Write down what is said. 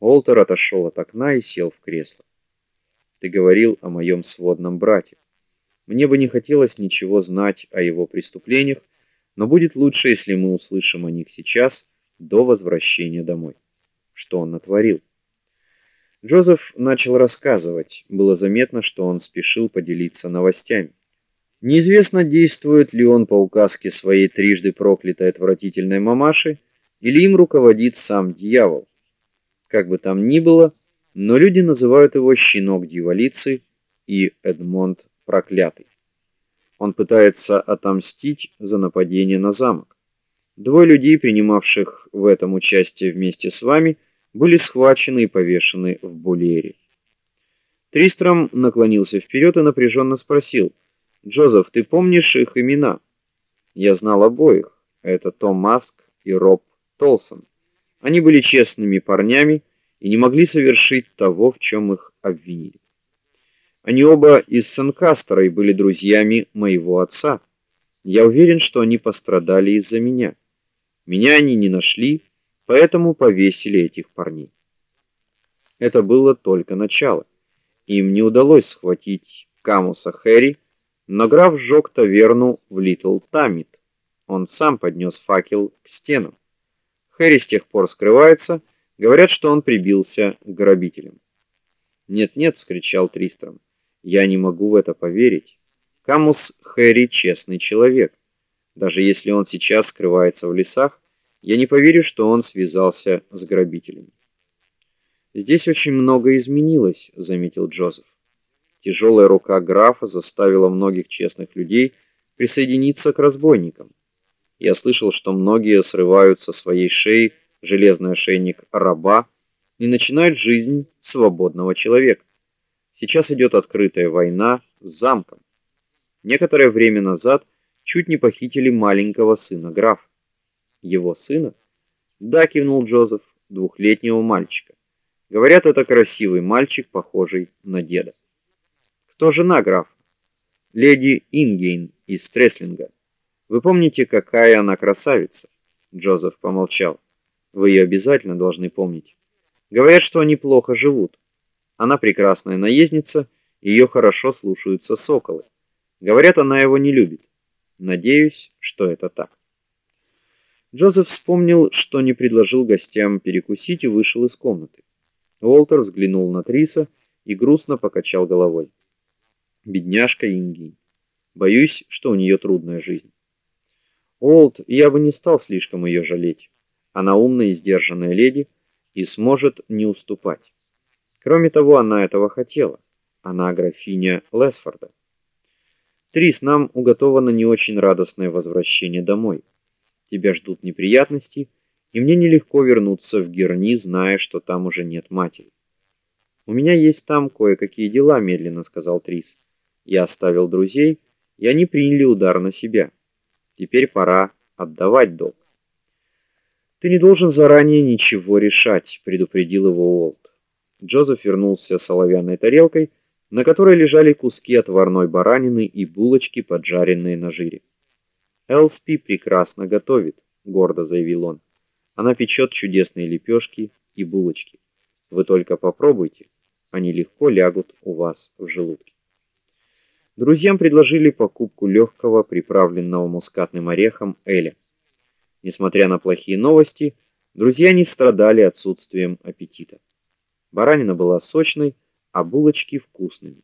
Олтер отошел от окна и сел в кресло. Ты говорил о моем сводном брате. Мне бы не хотелось ничего знать о его преступлениях, но будет лучше, если мы услышим о них сейчас, до возвращения домой. Что он натворил? Джозеф начал рассказывать. Было заметно, что он спешил поделиться новостями. Неизвестно, действует ли он по указке своей трижды проклятой отвратительной мамаши, или им руководит сам дьявол. Как бы там ни было, но люди называют его щенок дьяволицы и Эдмонд проклятый. Он пытается отомстить за нападение на замок. Двое людей, принимавших в этом участие вместе с вами, были схвачены и повешены в Булере. Тристром наклонился вперед и напряженно спросил: "Джозеф, ты помнишь их имена?" "Я знал обоих. Это Том Маск и Роб Толсон. Они были честными парнями и не могли совершить того, в чем их обвинили. Они оба из Санкастера и были друзьями моего отца. Я уверен, что они пострадали из-за меня. Меня они не нашли, поэтому повесили этих парней. Это было только начало. Им не удалось схватить Камуса Хэри, но граф сжег таверну в Литл Тамит. Он сам поднес факел к стенам. Хэри с тех пор скрывается, говорят, что он прибился к грабителям. "Нет-нет", вскричал Тристром. "Я не могу в это поверить. Камус Хэри честный человек. Даже если он сейчас скрывается в лесах, я не поверю, что он связался с грабителями". Здесь очень много изменилось, заметил Джозеф. Тяжелая рука графа заставила многих честных людей присоединиться к разбойникам. Я слышал, что многие срывают со своей шеи железный ошейник раба и начинают жизнь свободного человека. Сейчас идет открытая война с замком. Некоторое время назад чуть не похитили маленького сына графа. Его сына? Да, кивнул Джозеф, двухлетнего мальчика. Говорят, это красивый мальчик, похожий на деда. Кто жена графа? Леди Ингейн из Треслинга. Вы помните, какая она красавица? Джозеф помолчал. Вы ее обязательно должны помнить. Говорят, что они плохо живут. Она прекрасная наездница, ее хорошо слушаются соколы. Говорят, она его не любит. Надеюсь, что это так. Джозеф вспомнил, что не предложил гостям перекусить и вышел из комнаты. Уолтер взглянул на Триса и грустно покачал головой. Бедняжка Инги. Боюсь, что у нее трудная жизнь. Олд, я бы не стал слишком ее жалеть. Она умная и сдержанная леди и сможет не уступать. Кроме того, она этого хотела. Она графиня Лесфорда. Трис, нам уготовано не очень радостное возвращение домой. Тебя ждут неприятности, и мне нелегко вернуться в Герни, зная, что там уже нет матери. У меня есть там кое-какие дела, медленно сказал Трис. Я оставил друзей, и они приняли удар на себя. Теперь пора отдавать долг. Ты не должен заранее ничего решать, предупредил его Уолт. Джозеф вернулся с оловянной тарелкой, на которой лежали куски отварной баранины и булочки, поджаренные на жире. Элспи прекрасно готовит, гордо заявил он. Она печет чудесные лепешки и булочки. Вы только попробуйте, они легко лягут у вас в желудке. Друзьям предложили покупку легкого, приправленного мускатным орехом эля. Несмотря на плохие новости, друзья не страдали отсутствием аппетита. Баранина была сочной, а булочки вкусными.